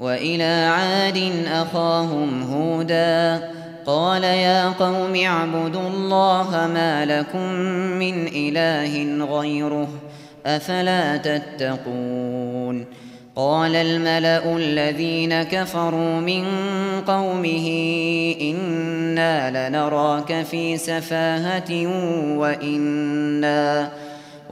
وَإِلَى عَادٍ أَخَاهُمْ هُودًا قَالَ يَا قَوْمِ اعْبُدُوا اللَّهَ مَا لَكُمْ مِنْ إِلَٰهٍ غَيْرُهُ أَفَلَا تَتَّقُونَ قَالَ الْمَلَأُ الَّذِينَ كَفَرُوا مِنْ قَوْمِهِ إِنَّا لَنَرَاكَ فِي سَفَاهَةٍ وَإِنَّا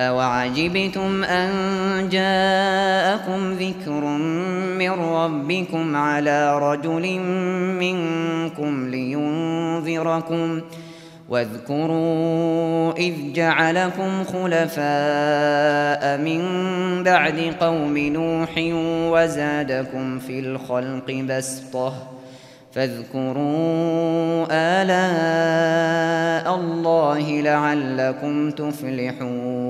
أَوَعَجِبْتُمْ أَن جَاءَكُمْ ذِكْرٌ مِّن رَّبِّكُمْ عَلَىٰ رَجُلٍ مِّنكُمْ لِيُنذِرَكُمْ واذكروا إذ جعلكم خلفاء من بعد قوم نوح وزادكم في الخلق بسطة فاذكروا آلاء الله لعلكم تفلحون